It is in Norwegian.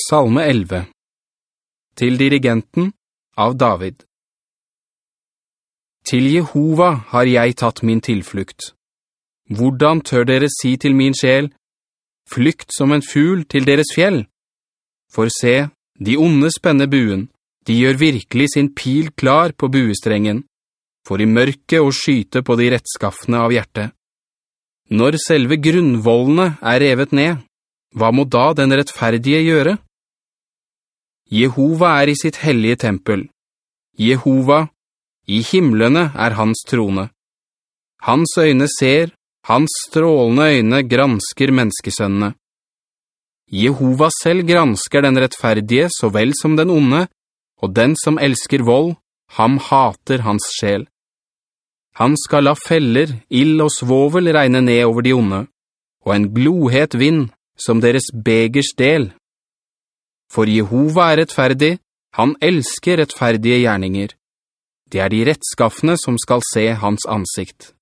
Salme 11 Til dirigenten av David Til Jehova har jeg tatt min tilflukt. Hvordan tør dere si til min sjel, flykt som en ful til deres fjell? For se, de onde spenner buen, de gjør virkelig sin pil klar på buestrengen, for i mørket å skyte på de rettskaffene av hjertet. Når selve grunnvollene er revet ned, hva må da den rettferdige gjøre? Jehova er i sitt hellige tempel. Jehova, i himmelene er hans trone. Hans øyne ser, hans strålende øyne gransker menneskesønnene. Jehova selv gransker den rettferdige så vel som den onde, og den som elsker vold, ham hater hans sjel. Han skal la feller, ild og svovel regne ned over de onde, og en glohet vind som deres begers del. For Jehova er rettferdig, han elsker rettferdige gjerninger. Det er de rettskaffene som skal se hans ansikt.